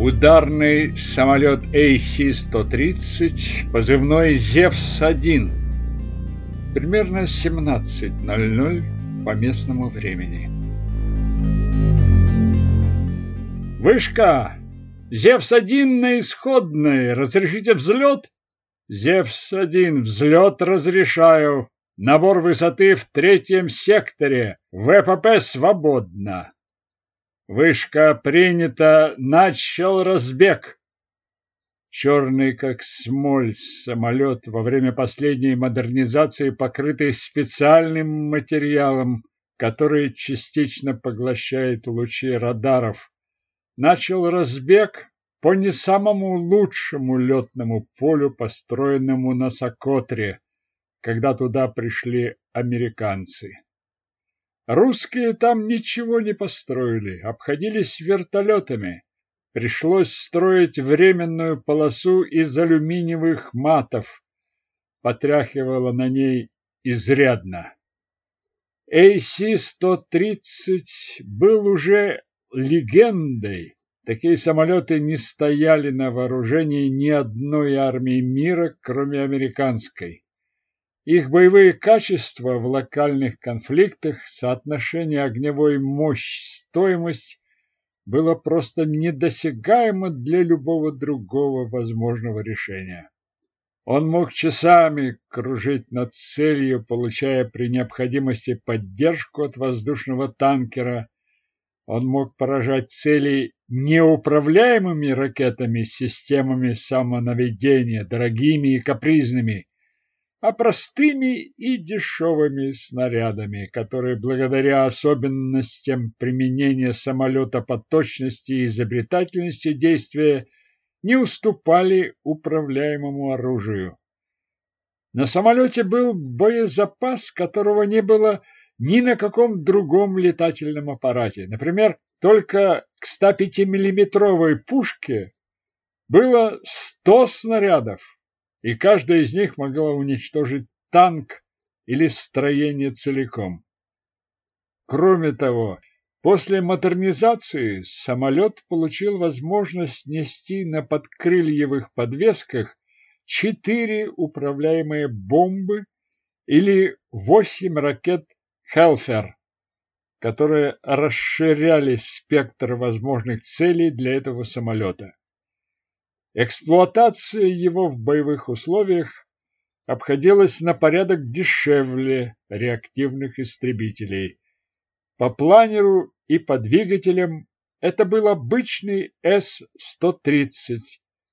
Ударный самолет AC-130, позывной «Зевс-1». Примерно 17.00 по местному времени. «Вышка! Зевс-1 на исходной! Разрешите взлет?» «Зевс-1, взлет разрешаю!» Набор высоты в третьем секторе. ВПП свободно. Вышка принята. Начал разбег. Черный, как смоль, самолет во время последней модернизации, покрытый специальным материалом, который частично поглощает лучи радаров, начал разбег по не самому лучшему летному полю, построенному на Сокотре когда туда пришли американцы. Русские там ничего не построили, обходились вертолетами. Пришлось строить временную полосу из алюминиевых матов. Потряхивало на ней изрядно. AC-130 был уже легендой. Такие самолеты не стояли на вооружении ни одной армии мира, кроме американской. Их боевые качества в локальных конфликтах, соотношение огневой мощь-стоимость было просто недосягаемо для любого другого возможного решения. Он мог часами кружить над целью, получая при необходимости поддержку от воздушного танкера. Он мог поражать цели неуправляемыми ракетами с системами самонаведения, дорогими и капризными, а простыми и дешевыми снарядами, которые благодаря особенностям применения самолета по точности и изобретательности действия не уступали управляемому оружию. На самолете был боезапас, которого не было ни на каком другом летательном аппарате. Например, только к 105-миллиметровой пушке было 100 снарядов, и каждая из них могла уничтожить танк или строение целиком. Кроме того, после модернизации самолет получил возможность нести на подкрыльевых подвесках четыре управляемые бомбы или восемь ракет «Хелфер», которые расширяли спектр возможных целей для этого самолета. Эксплуатация его в боевых условиях обходилась на порядок дешевле реактивных истребителей. По планеру и по двигателям это был обычный С-130,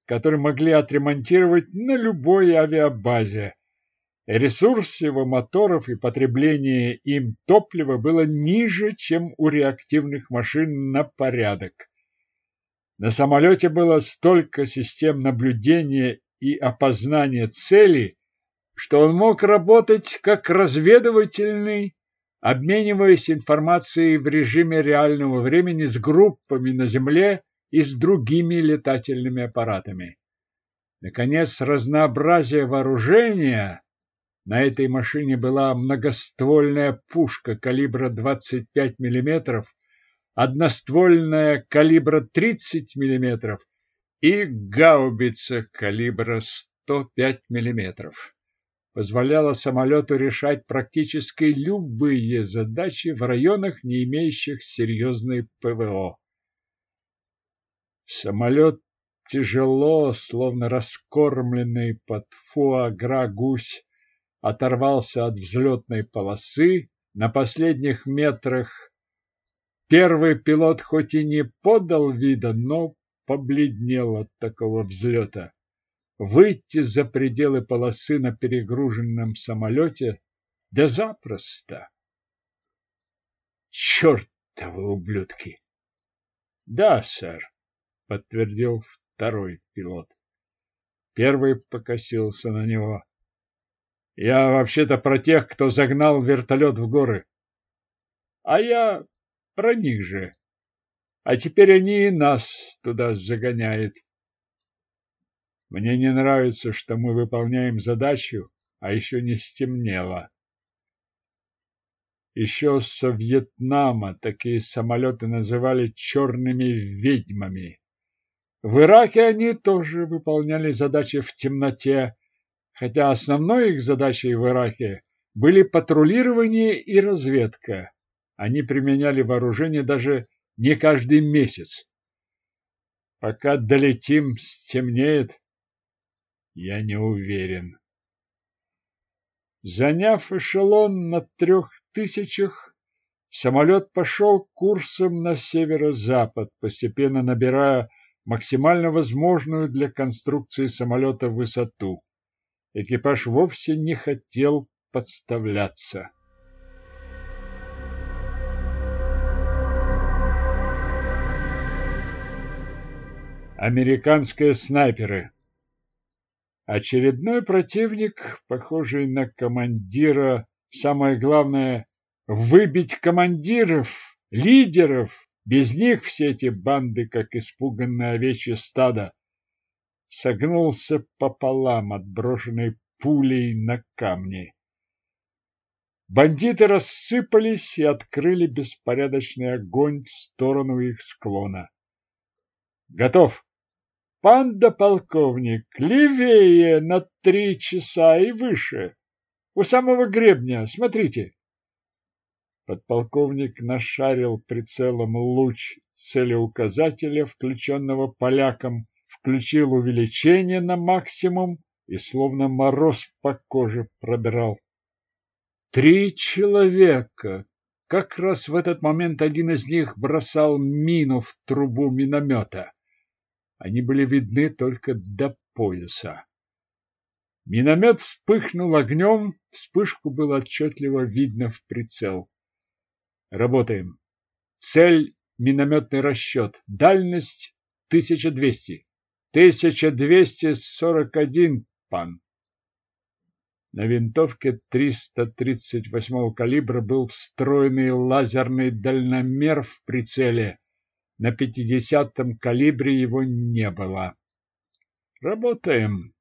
который могли отремонтировать на любой авиабазе. Ресурс его моторов и потребление им топлива было ниже, чем у реактивных машин на порядок. На самолете было столько систем наблюдения и опознания цели, что он мог работать как разведывательный, обмениваясь информацией в режиме реального времени с группами на Земле и с другими летательными аппаратами. Наконец, разнообразие вооружения на этой машине была многоствольная пушка калибра 25 мм одноствольная калибра 30 мм и гаубица калибра 105 мм. Позволяла самолету решать практически любые задачи в районах, не имеющих серьезной ПВО. Самолет тяжело, словно раскормленный под фуагра гусь, оторвался от взлетной полосы, на последних метрах Первый пилот хоть и не подал вида, но побледнел от такого взлета. Выйти за пределы полосы на перегруженном самолете да запросто. Чертовы ублюдки! Да, сэр, подтвердил второй пилот. Первый покосился на него. Я вообще-то про тех, кто загнал вертолет в горы. А я про них же. А теперь они и нас туда загоняют. Мне не нравится, что мы выполняем задачу, а еще не стемнело. Еще со Вьетнама такие самолеты называли черными ведьмами. В Ираке они тоже выполняли задачи в темноте, хотя основной их задачей в Ираке были патрулирование и разведка. Они применяли вооружение даже не каждый месяц. Пока долетим, стемнеет. Я не уверен. Заняв эшелон на трех тысячах, самолет пошел курсом на северо-запад, постепенно набирая максимально возможную для конструкции самолета высоту. Экипаж вовсе не хотел подставляться. Американские снайперы Очередной противник, похожий на командира, самое главное – выбить командиров, лидеров. Без них все эти банды, как испуганное овечье стадо, согнулся пополам, отброшенной пулей на камни. Бандиты рассыпались и открыли беспорядочный огонь в сторону их склона. «Готов!» Панда полковник, левее на три часа и выше. У самого гребня, смотрите. Подполковник нашарил прицелом луч целеуказателя, включенного поляком, включил увеличение на максимум и словно мороз по коже пробирал. Три человека. Как раз в этот момент один из них бросал мину в трубу миномета. Они были видны только до пояса. Миномет вспыхнул огнем, вспышку было отчетливо видно в прицел. Работаем. Цель – минометный расчет. Дальность – 1200. 1241, пан. На винтовке 338 калибра был встроенный лазерный дальномер в прицеле на пятидесятом калибре его не было. Работаем.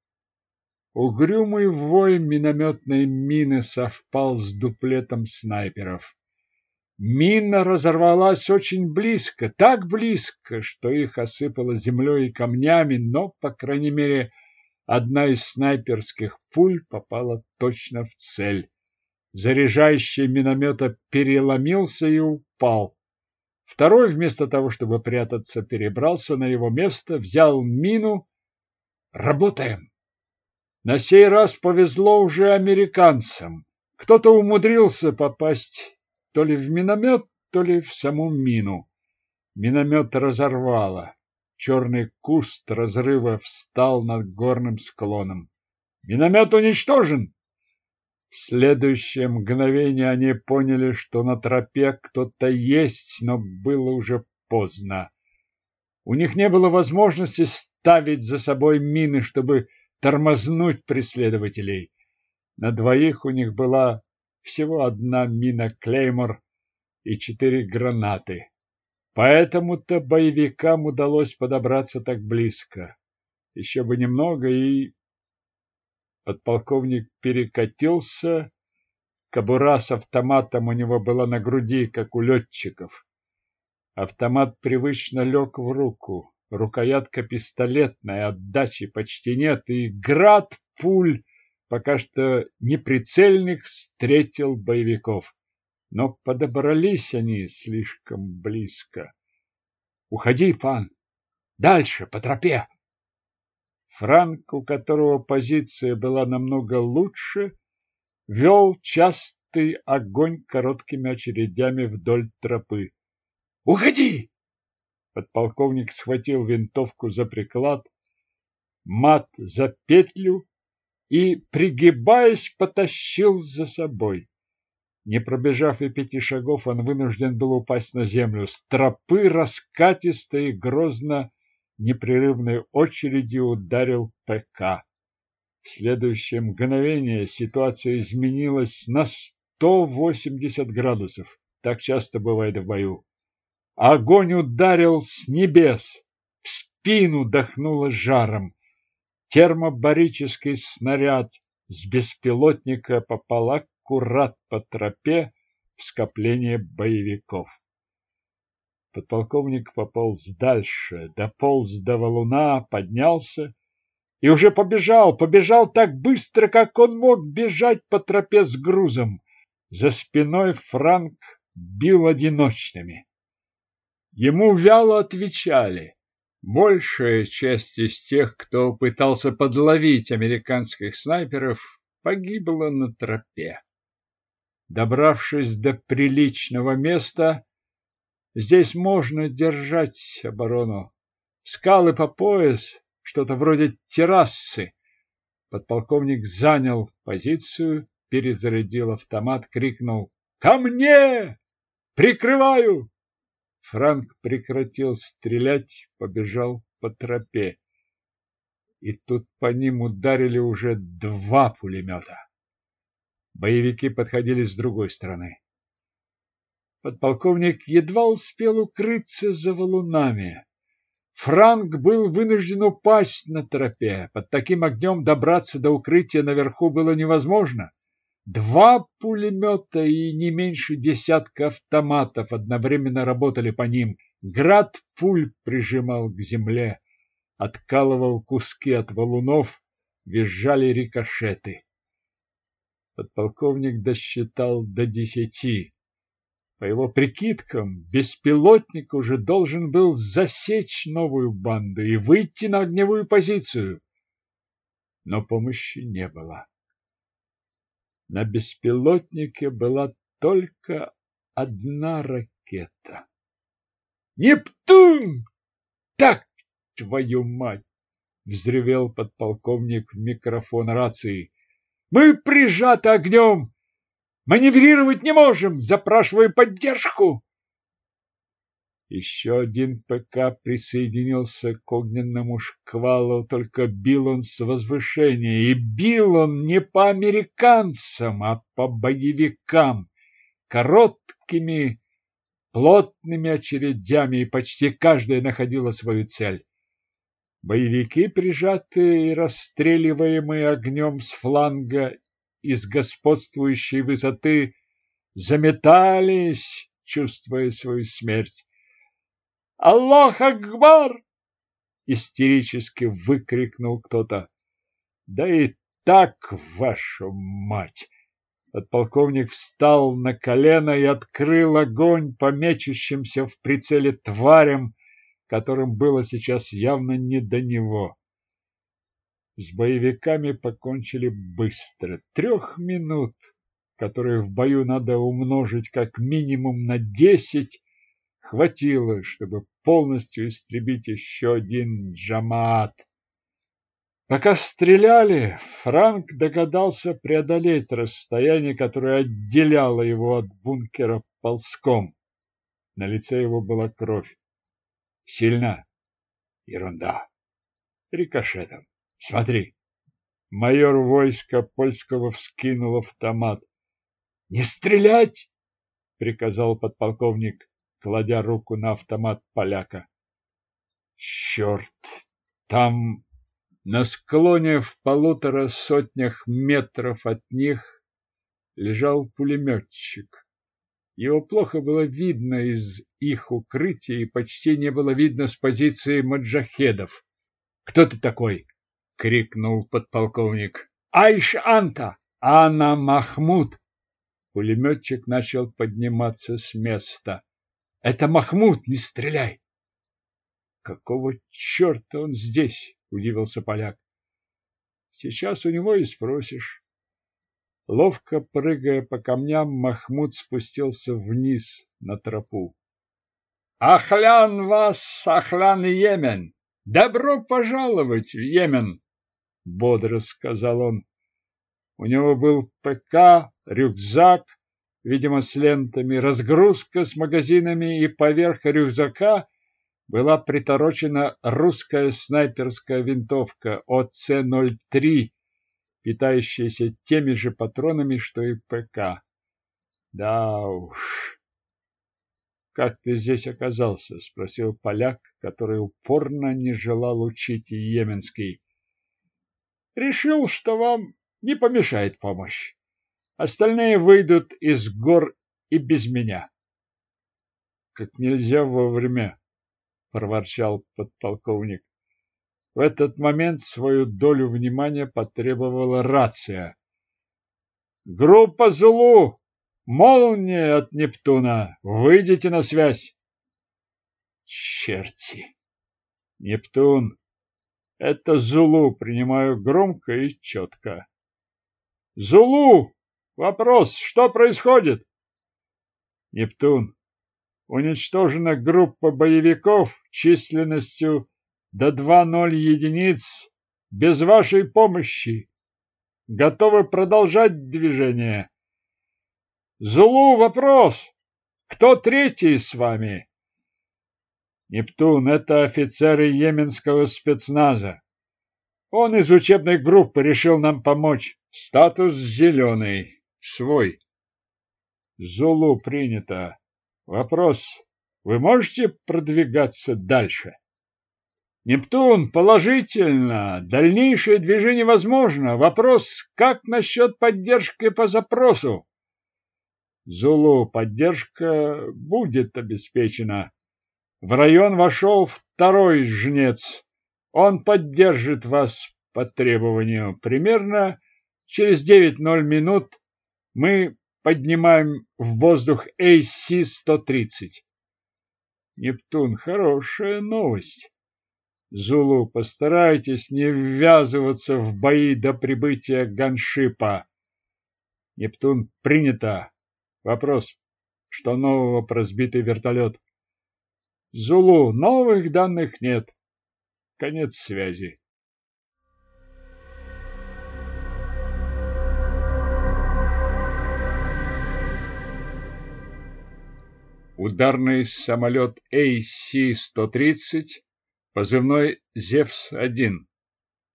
Угрюмый вой минометной мины совпал с дуплетом снайперов. Мина разорвалась очень близко, так близко, что их осыпало землей и камнями, но, по крайней мере, одна из снайперских пуль попала точно в цель. Заряжающий миномета переломился и упал. Второй, вместо того, чтобы прятаться, перебрался на его место, взял мину. Работаем. На сей раз повезло уже американцам. Кто-то умудрился попасть то ли в миномет, то ли в саму мину. Миномет разорвало. Черный куст разрыва встал над горным склоном. Миномет уничтожен! В следующее мгновение они поняли, что на тропе кто-то есть, но было уже поздно. У них не было возможности ставить за собой мины, чтобы тормознуть преследователей. На двоих у них была всего одна мина Клеймор и четыре гранаты. Поэтому-то боевикам удалось подобраться так близко. Еще бы немного, и Подполковник перекатился. Кобура с автоматом у него была на груди, как у летчиков. Автомат привычно лег в руку. Рукоятка пистолетная, отдачи почти нет, и град пуль, пока что неприцельных, встретил боевиков. Но подобрались они слишком близко. «Уходи, пан! Дальше, по тропе!» Франк, у которого позиция была намного лучше, вел частый огонь короткими очередями вдоль тропы. «Уходи!» Подполковник схватил винтовку за приклад, мат за петлю и, пригибаясь, потащил за собой. Не пробежав и пяти шагов, он вынужден был упасть на землю. С тропы раскатисто и грозно непрерывной очередью ударил ПК. В следующее мгновение ситуация изменилась на 180 градусов. Так часто бывает в бою. Огонь ударил с небес, в спину дохнуло жаром. Термобарический снаряд с беспилотника попал аккурат по тропе в скопление боевиков. Подполковник пополз дальше, дополз до валуна, поднялся и уже побежал, побежал так быстро, как он мог бежать по тропе с грузом. За спиной Франк бил одиночными. Ему вяло отвечали. Большая часть из тех, кто пытался подловить американских снайперов, погибла на тропе. Добравшись до приличного места, здесь можно держать оборону. Скалы по пояс, что-то вроде террасы. Подполковник занял позицию, перезарядил автомат, крикнул «Ко мне! Прикрываю!» Франк прекратил стрелять, побежал по тропе. И тут по ним ударили уже два пулемета. Боевики подходили с другой стороны. Подполковник едва успел укрыться за валунами. Франк был вынужден упасть на тропе. Под таким огнем добраться до укрытия наверху было невозможно. Два пулемета и не меньше десятка автоматов одновременно работали по ним. Град пуль прижимал к земле, откалывал куски от валунов, визжали рикошеты. Подполковник досчитал до десяти. По его прикидкам, беспилотник уже должен был засечь новую банду и выйти на огневую позицию. Но помощи не было. На беспилотнике была только одна ракета. «Нептун! Так, твою мать!» — взревел подполковник в микрофон рации. «Мы прижаты огнем! Маневрировать не можем! Запрашиваем поддержку!» Еще один ПК присоединился к огненному шквалу, только бил он с возвышения, и бил он не по американцам, а по боевикам, короткими, плотными очередями, и почти каждая находила свою цель. Боевики, прижатые и расстреливаемые огнем с фланга из господствующей высоты, заметались, чувствуя свою смерть. «Аллах Акбар!» — истерически выкрикнул кто-то. «Да и так, вашу мать!» Подполковник встал на колено и открыл огонь по мечущимся в прицеле тварям, которым было сейчас явно не до него. С боевиками покончили быстро. Трех минут, которые в бою надо умножить как минимум на десять, хватило, чтобы полностью истребить еще один джамаат. Пока стреляли, Франк догадался преодолеть расстояние, которое отделяло его от бункера ползком. На лице его была кровь. Сильно? Ерунда. Рикошетом. Смотри. Майор войска польского вскинул автомат. Не стрелять! приказал подполковник кладя руку на автомат поляка. Черт! Там на склоне в полутора сотнях метров от них лежал пулеметчик. Его плохо было видно из их укрытия и почти не было видно с позиции маджахедов. «Кто ты такой?» — крикнул подполковник. «Айш Анта! Анна Махмуд!» Пулеметчик начал подниматься с места. Это Махмуд, не стреляй! Какого черта он здесь? Удивился поляк. Сейчас у него и спросишь. Ловко прыгая по камням, Махмуд спустился вниз на тропу. «Ахлян вас, Ахлян Йемен! Добро пожаловать в Йемен!» — бодро сказал он. У него был ПК, рюкзак, видимо, с лентами, разгрузка с магазинами, и поверх рюкзака была приторочена русская снайперская винтовка ОЦ-03, питающаяся теми же патронами, что и ПК. Да уж. Как ты здесь оказался? спросил поляк, который упорно не желал учить йеменский. Решил, что вам не помешает помощь. Остальные выйдут из гор и без меня. как нельзя вовремя, проворчал подполковник. В этот момент свою долю внимания потребовала рация. Группа Зулу! Молния от Нептуна! Выйдите на связь! Черти! Нептун! Это Зулу, принимаю громко и четко. Зулу! Вопрос, что происходит? Нептун. Уничтожена группа боевиков численностью до 2-0 единиц без вашей помощи. Готовы продолжать движение? Зулу, вопрос. Кто третий с вами? Нептун – это офицеры йеменского спецназа. Он из учебной группы решил нам помочь. Статус зеленый. Свой. Зулу принято. Вопрос. Вы можете продвигаться дальше? Нептун, положительно. Дальнейшее движение возможно. Вопрос, как насчет поддержки по запросу? Зулу, поддержка будет обеспечена. В район вошел второй жнец. Он поддержит вас по требованию. Примерно через 9.0 минут мы поднимаем в воздух AC-130. Нептун, хорошая новость. Зулу, постарайтесь не ввязываться в бои до прибытия ганшипа. Нептун, принято. Вопрос. Что нового про сбитый вертолет? Зулу, новых данных нет. Конец связи. Ударный самолет AC-130 позывной «Зевс-1»,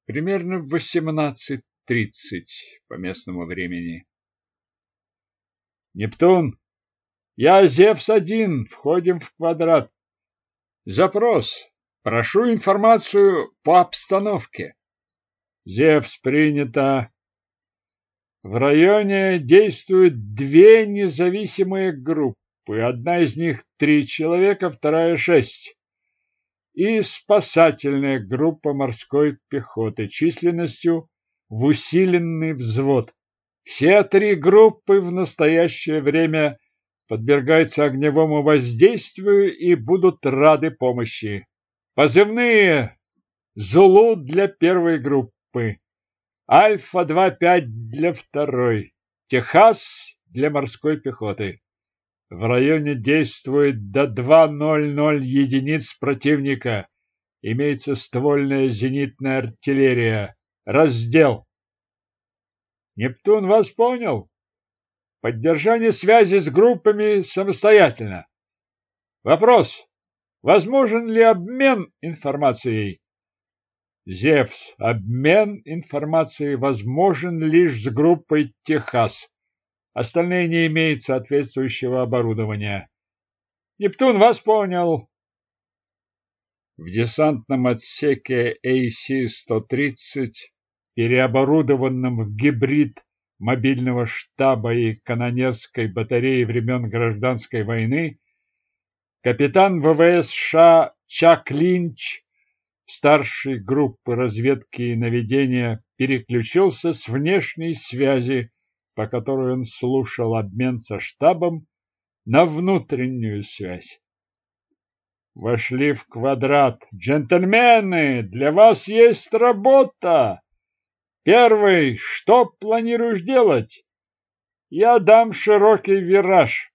примерно в 18.30 по местному времени. «Нептун, я Зевс-1, входим в квадрат. Запрос. Прошу информацию по обстановке». «Зевс, принято». В районе действуют две независимые группы. Одна из них три человека, вторая шесть и спасательная группа морской пехоты численностью в усиленный взвод. Все три группы в настоящее время подвергаются огневому воздействию и будут рады помощи. Позывные «Зулу» для первой группы, «Альфа-2-5» для второй, «Техас» для морской пехоты. В районе действует до 2.00 единиц противника. Имеется ствольная зенитная артиллерия. Раздел. Нептун вас понял? Поддержание связи с группами самостоятельно. Вопрос. Возможен ли обмен информацией? Зевс. Обмен информацией возможен лишь с группой Техас. Остальные не имеют соответствующего оборудования. Нептун вас понял. В десантном отсеке AC-130, переоборудованном в гибрид мобильного штаба и канонерской батареи времен Гражданской войны, капитан ВВС США Чак Линч, старший группы разведки и наведения, переключился с внешней связи по которой он слушал обмен со штабом, на внутреннюю связь. Вошли в квадрат. Джентльмены, для вас есть работа. Первый, что планируешь делать? Я дам широкий вираж.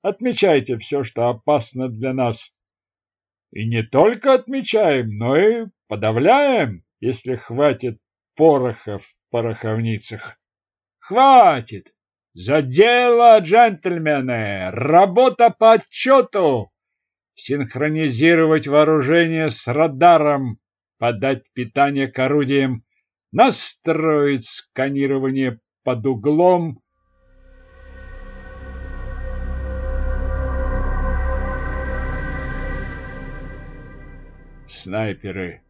Отмечайте все, что опасно для нас. И не только отмечаем, но и подавляем, если хватит пороха в пороховницах. Хватит! За дело, джентльмены! Работа по отчету! Синхронизировать вооружение с радаром, подать питание к орудиям, настроить сканирование под углом, Снайперы.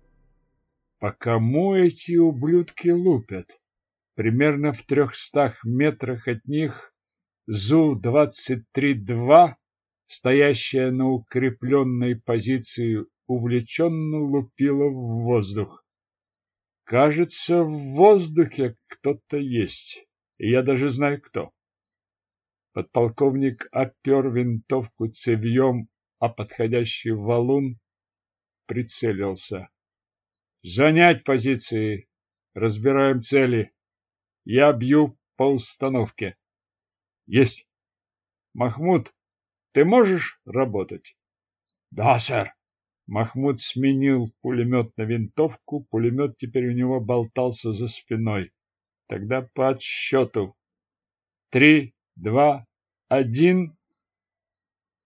По кому эти ублюдки лупят? Примерно в трехстах метрах от них Зу-23-2 стоящая на укрепленной позиции, увлеченно лупила в воздух. Кажется, в воздухе кто-то есть, и я даже знаю кто. Подполковник опер винтовку цевьем, а подходящий валун прицелился. Занять позиции. Разбираем цели. Я бью по установке. Есть. Махмуд, ты можешь работать? Да, сэр. Махмуд сменил пулемет на винтовку. Пулемет теперь у него болтался за спиной. Тогда по отсчету. Три, два, один.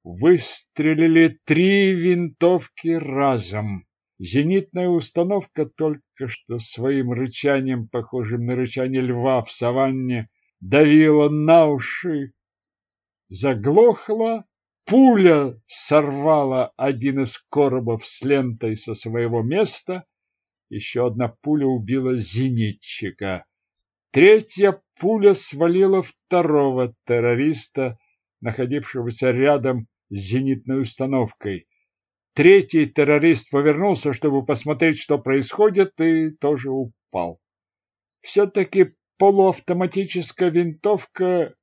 Выстрелили три винтовки разом. Зенитная установка только что своим рычанием, похожим на рычание льва в саванне, давила на уши, заглохла, пуля сорвала один из коробов с лентой со своего места, еще одна пуля убила зенитчика. Третья пуля свалила второго террориста, находившегося рядом с зенитной установкой. Третий террорист повернулся, чтобы посмотреть, что происходит, и тоже упал. Все-таки полуавтоматическая винтовка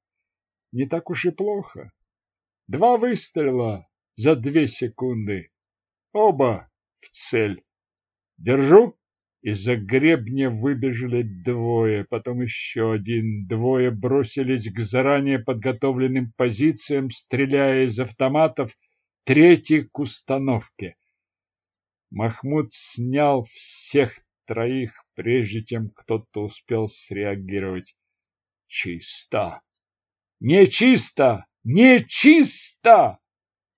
не так уж и плохо. Два выстрела за две секунды. Оба в цель. Держу. Из-за гребня выбежали двое, потом еще один. Двое бросились к заранее подготовленным позициям, стреляя из автоматов, третий к установке. Махмуд снял всех троих, прежде чем кто-то успел среагировать. Чисто! Нечисто! Нечисто!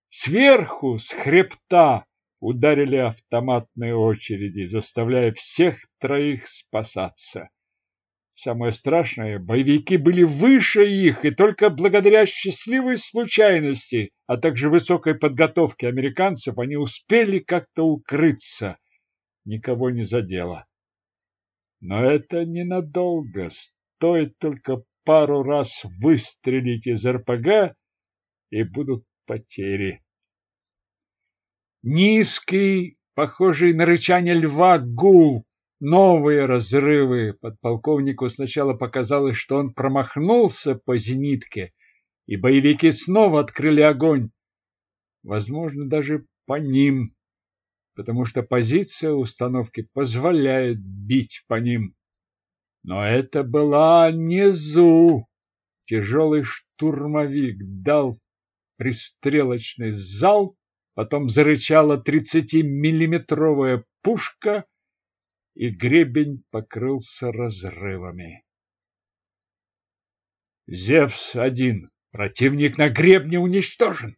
Сверху, с хребта, ударили автоматные очереди, заставляя всех троих спасаться. Самое страшное, боевики были выше их, и только благодаря счастливой случайности, а также высокой подготовке американцев, они успели как-то укрыться. Никого не задело. Но это ненадолго. Стоит только пару раз выстрелить из РПГ, и будут потери. Низкий, похожий на рычание льва, гул Новые разрывы. Подполковнику сначала показалось, что он промахнулся по зенитке, и боевики снова открыли огонь. Возможно, даже по ним, потому что позиция установки позволяет бить по ним. Но это была не ЗУ. Тяжелый штурмовик дал пристрелочный залп, потом зарычала тридцатимиллиметровая пушка, и гребень покрылся разрывами. Зевс-1. Противник на гребне уничтожен.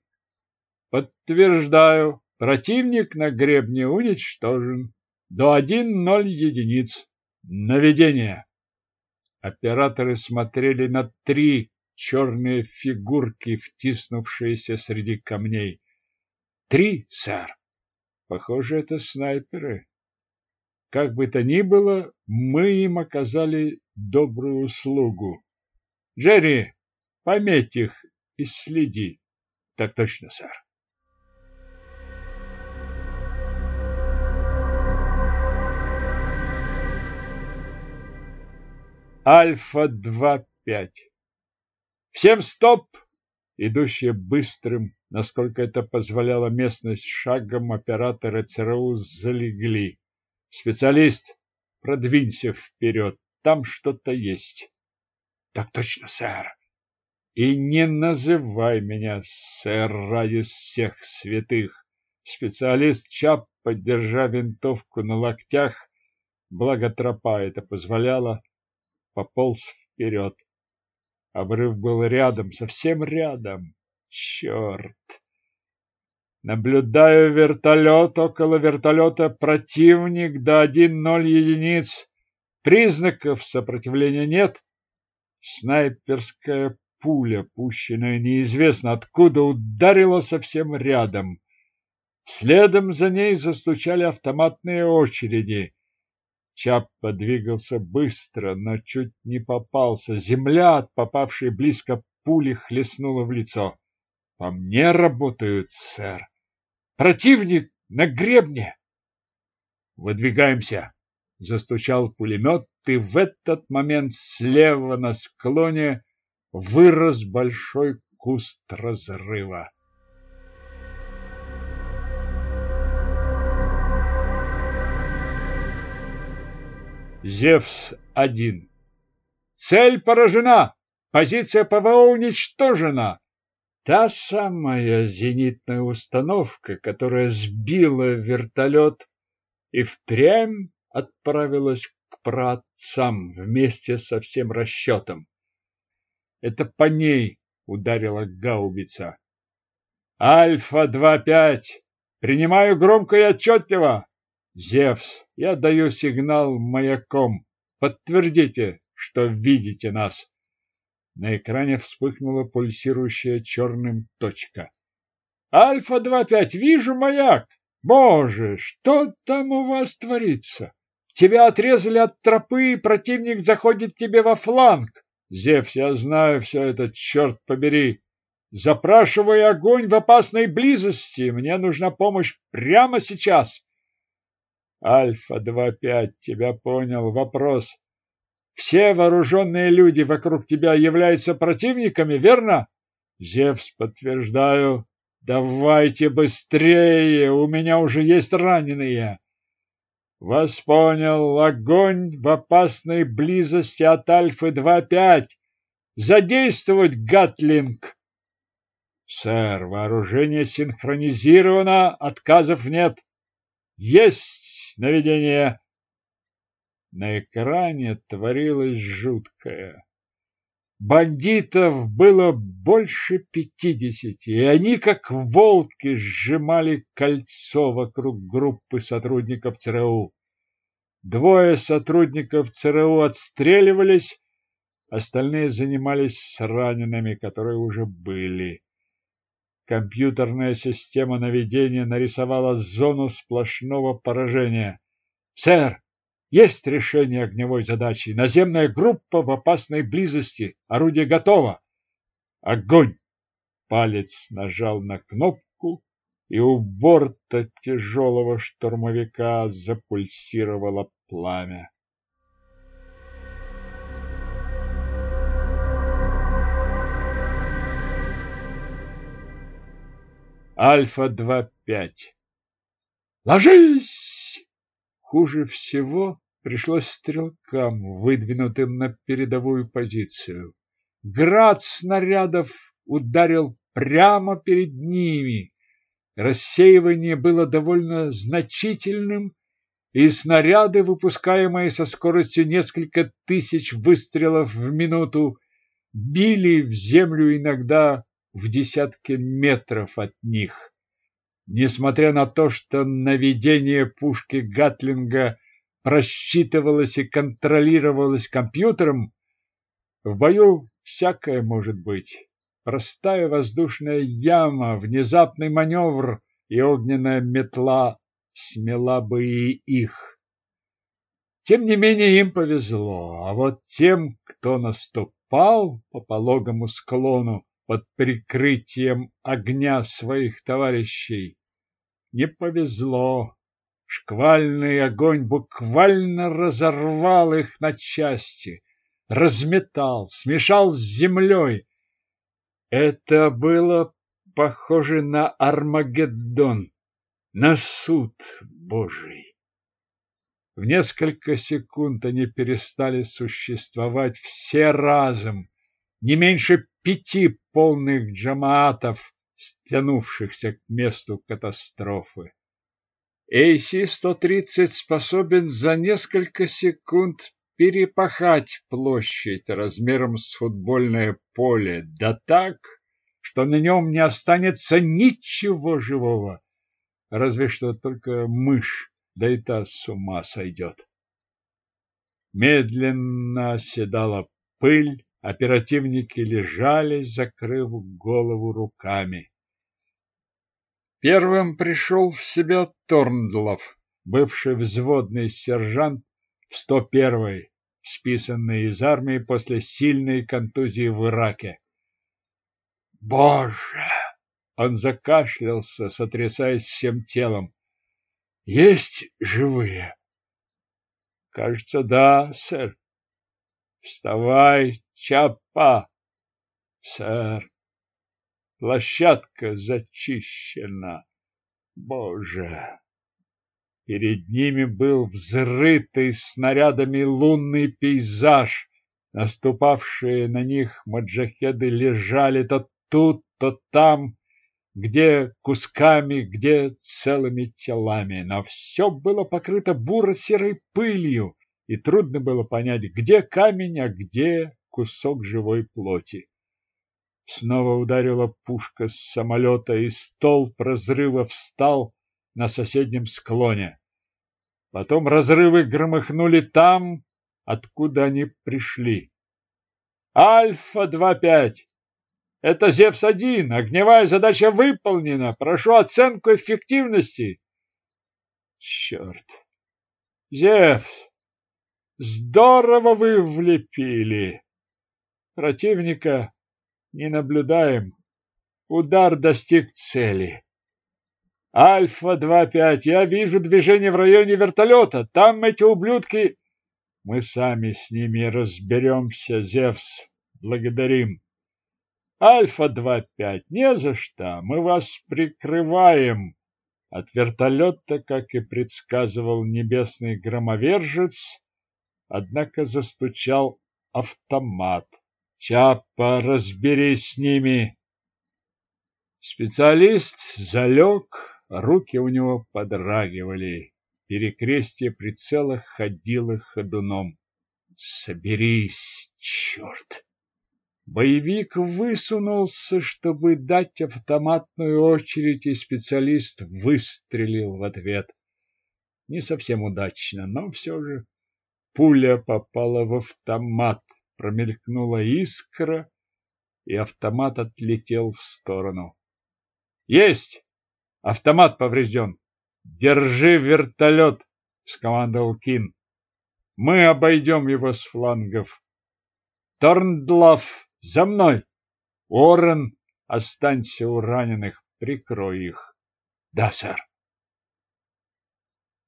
Подтверждаю. Противник на гребне уничтожен. До 1-0 единиц. Наведение. Операторы смотрели на три черные фигурки, втиснувшиеся среди камней. Три, сэр. Похоже, это снайперы. Как бы то ни было, мы им оказали добрую услугу. Джерри, пометь их и следи. Так точно, сэр. Альфа-2-5. Всем стоп! Идущие быстрым, насколько это позволяла местность, шагом операторы ЦРУ залегли. Специалист, продвинься вперед, там что-то есть. Так точно, сэр. И не называй меня, сэр, ради всех святых. Специалист Чап, поддержа винтовку на локтях, благо тропа это позволяла, пополз вперед. Обрыв был рядом, совсем рядом. Черт! Наблюдаю вертолет, около вертолета противник до 1-0 единиц. Признаков сопротивления нет. Снайперская пуля, пущенная неизвестно откуда, ударила совсем рядом. Следом за ней застучали автоматные очереди. Чаппа двигался быстро, но чуть не попался. Земля от попавшей близко пули хлестнула в лицо. По мне работают, сэр. Противник на гребне. Выдвигаемся. Застучал пулемет, и в этот момент слева на склоне вырос большой куст разрыва. Зевс-1 Цель поражена! Позиция ПВО уничтожена! Та самая зенитная установка, которая сбила вертолет и впрямь отправилась к праотцам вместе со всем расчетом. Это по ней ударила гаубица. Альфа-2-5, принимаю громко и отчетливо. Зевс, я даю сигнал маяком. Подтвердите, что видите нас. На экране вспыхнула пульсирующая черным точка. Альфа-2-5, вижу маяк. Боже, что там у вас творится? Тебя отрезали от тропы, и противник заходит тебе во фланг. Зевс, я знаю все это, черт побери. Запрашивай огонь в опасной близости. Мне нужна помощь прямо сейчас. Альфа-2-5, тебя понял. Вопрос. Все вооруженные люди вокруг тебя являются противниками, верно? Зевс, подтверждаю. Давайте быстрее, у меня уже есть раненые. Вас понял. Огонь в опасной близости от Альфы-2-5. Задействовать Гатлинг. Сэр, вооружение синхронизировано, отказов нет. Есть наведение. На экране творилось жуткое. Бандитов было больше пятидесяти, и они, как волки, сжимали кольцо вокруг группы сотрудников ЦРУ. Двое сотрудников ЦРУ отстреливались, остальные занимались с ранеными, которые уже были. Компьютерная система наведения нарисовала зону сплошного поражения. «Сэр, есть решение огневой задачи. Наземная группа в опасной близости. Орудие готово. Огонь! Палец нажал на кнопку, и у борта тяжелого штурмовика запульсировало пламя. Альфа-2-5 Ложись! Хуже всего пришлось стрелкам, выдвинутым на передовую позицию. Град снарядов ударил прямо перед ними. Рассеивание было довольно значительным, и снаряды, выпускаемые со скоростью несколько тысяч выстрелов в минуту, били в землю иногда в десятки метров от них. Несмотря на то, что наведение пушки Гатлинга просчитывалось и контролировалось компьютером, в бою всякое может быть. Простая воздушная яма, внезапный маневр и огненная метла смела бы и их. Тем не менее им повезло, а вот тем, кто наступал по пологому склону под прикрытием огня своих товарищей, не повезло. Шквальный огонь буквально разорвал их на части, разметал, смешал с землей. Это было похоже на Армагеддон, на суд Божий. В несколько секунд они перестали существовать все разом, не меньше пяти полных джамаатов, стянувшихся к месту катастрофы. AC-130 способен за несколько секунд перепахать площадь размером с футбольное поле, да так, что на нем не останется ничего живого, разве что только мышь, да и та с ума сойдет. Медленно оседала пыль, оперативники лежали, закрыв голову руками. Первым пришел в себя Торндлов, бывший взводный сержант в 101-й, списанный из армии после сильной контузии в Ираке. «Боже!» Он закашлялся, сотрясаясь всем телом. Есть живые? Кажется, да, сэр. Вставай, Чапа. Сэр, площадка зачищена. Боже! Перед ними был взрытый снарядами лунный пейзаж. Наступавшие на них маджахеды лежали то тут, то там, где кусками, где целыми телами, но все было покрыто буро-серой пылью, и трудно было понять, где камень, а где кусок живой плоти. Снова ударила пушка с самолета, и столб разрыва встал на соседнем склоне. Потом разрывы громыхнули там, откуда они пришли. «Альфа-2-5! Это Зевс-1. Огневая задача выполнена. Прошу оценку эффективности. Черт. Зевс, здорово вы влепили. Противника не наблюдаем. Удар достиг цели. Альфа-2-5, я вижу движение в районе вертолета. Там эти ублюдки... Мы сами с ними разберемся, Зевс. Благодарим. Альфа-2-5, не за что, мы вас прикрываем. От вертолета, как и предсказывал небесный громовержец, однако застучал автомат. Чапа, разберись с ними. Специалист залег, руки у него подрагивали. Перекрестие прицела ходило ходуном. Соберись, черт! Боевик высунулся, чтобы дать автоматную очередь, и специалист выстрелил в ответ. Не совсем удачно, но все же пуля попала в автомат, промелькнула искра, и автомат отлетел в сторону. «Есть! Автомат поврежден! Держи вертолет!» — скомандовал Кин. «Мы обойдем его с флангов!» Торндлав за мной! Уоррен, останься у раненых, прикрой их. Да, сэр.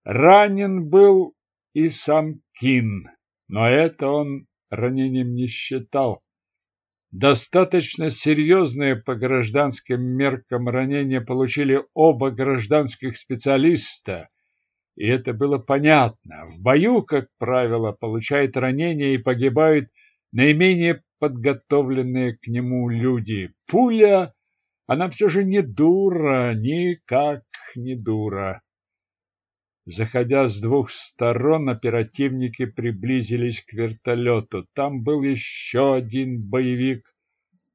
Ранен был и сам Кин, но это он ранением не считал. Достаточно серьезные по гражданским меркам ранения получили оба гражданских специалиста, и это было понятно. В бою, как правило, получают ранения и погибают наименее подготовленные к нему люди. Пуля, она все же не дура, никак не дура. Заходя с двух сторон, оперативники приблизились к вертолету. Там был еще один боевик.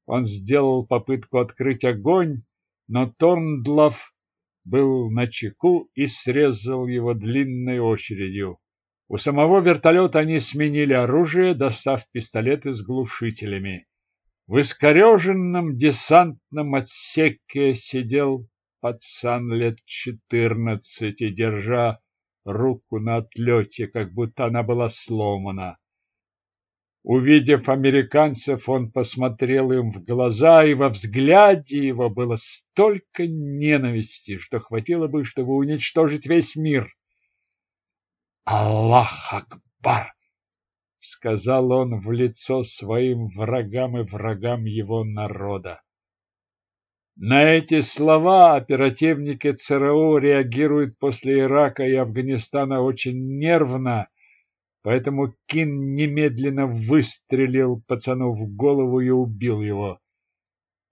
Он сделал попытку открыть огонь, но Торндлов был на чеку и срезал его длинной очередью. У самого вертолета они сменили оружие, достав пистолеты с глушителями. В искореженном десантном отсеке сидел пацан лет четырнадцати, держа руку на отлете, как будто она была сломана. Увидев американцев, он посмотрел им в глаза, и во взгляде его было столько ненависти, что хватило бы, чтобы уничтожить весь мир. Аллах Акбар! сказал он в лицо своим врагам и врагам его народа. На эти слова оперативники ЦРУ реагируют после Ирака и Афганистана очень нервно, поэтому Кин немедленно выстрелил пацану в голову и убил его.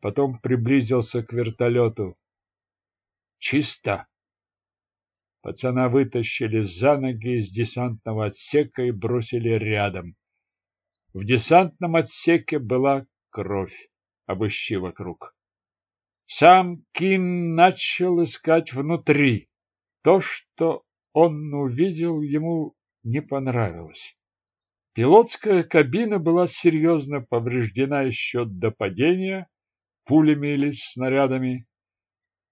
Потом приблизился к вертолету. «Чисто!» Пацана вытащили за ноги из десантного отсека и бросили рядом. В десантном отсеке была кровь. Обыщи вокруг. Сам Кин начал искать внутри. То, что он увидел, ему не понравилось. Пилотская кабина была серьезно повреждена еще до падения пулями или снарядами.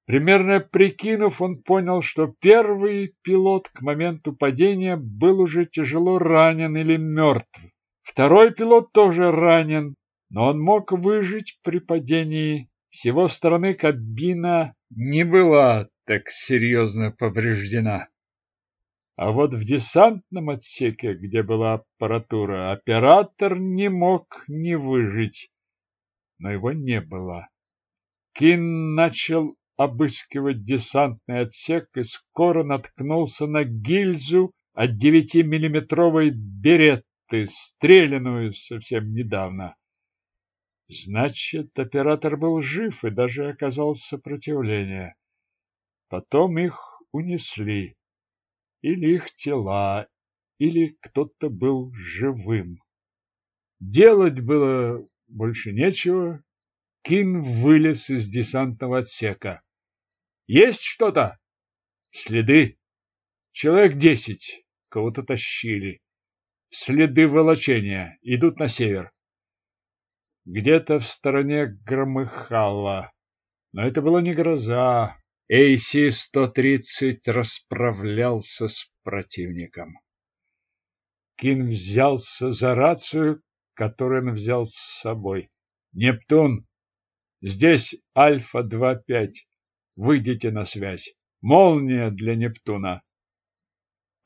Примерно прикинув, он понял, что первый пилот к моменту падения был уже тяжело ранен или мертв. Второй пилот тоже ранен, но он мог выжить при падении С его стороны кабина не была так серьезно повреждена. А вот в десантном отсеке, где была аппаратура, оператор не мог не выжить, но его не было. Кин начал обыскивать десантный отсек и скоро наткнулся на гильзу от девятимиллиметровой беретты, стрелянную совсем недавно. Значит, оператор был жив и даже оказал сопротивление. Потом их унесли. Или их тела, или кто-то был живым. Делать было больше нечего. Кин вылез из десантного отсека. Есть что-то? Следы. Человек десять. Кого-то тащили. Следы волочения. Идут на север. Где-то в стороне громыхало. Но это была не гроза. AC-130 расправлялся с противником. Кин взялся за рацию, которую он взял с собой. «Нептун, здесь Альфа-2-5. Выйдите на связь. Молния для Нептуна».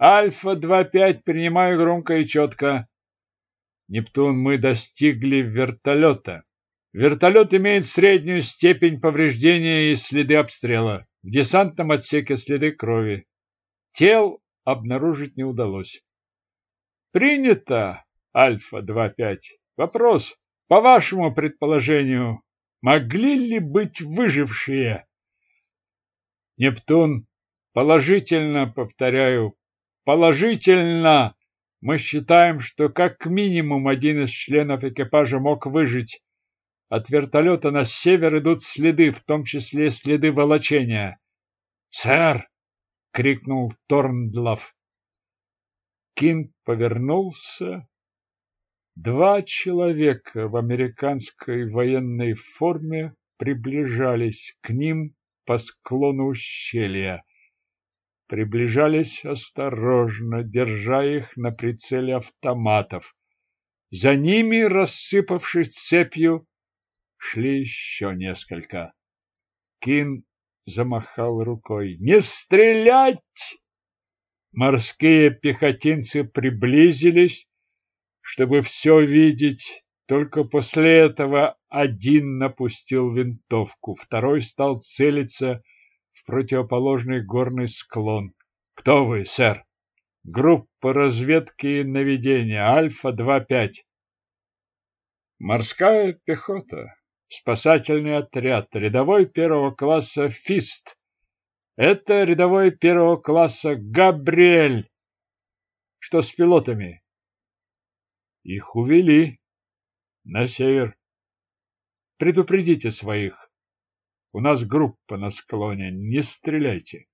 «Альфа-2-5, принимаю громко и четко. Нептун, мы достигли вертолета. Вертолет имеет среднюю степень повреждения и следы обстрела. В десантном отсеке следы крови. Тел обнаружить не удалось. Принято, Альфа-2-5. Вопрос. По вашему предположению, могли ли быть выжившие? Нептун, положительно, повторяю, положительно. Мы считаем, что как минимум один из членов экипажа мог выжить. От вертолета на север идут следы, в том числе следы волочения. «Сэр!» — крикнул Торндлов. Кин повернулся. Два человека в американской военной форме приближались к ним по склону ущелья приближались осторожно, держа их на прицеле автоматов. За ними, рассыпавшись цепью, шли еще несколько. Кин замахал рукой. «Не стрелять!» Морские пехотинцы приблизились, чтобы все видеть. Только после этого один напустил винтовку, второй стал целиться в противоположный горный склон. Кто вы, сэр? Группа разведки и наведения Альфа-2-5. Морская пехота. Спасательный отряд. Рядовой первого класса Фист. Это рядовой первого класса Габриэль. Что с пилотами? Их увели на север. Предупредите своих. У нас группа на склоне, не стреляйте.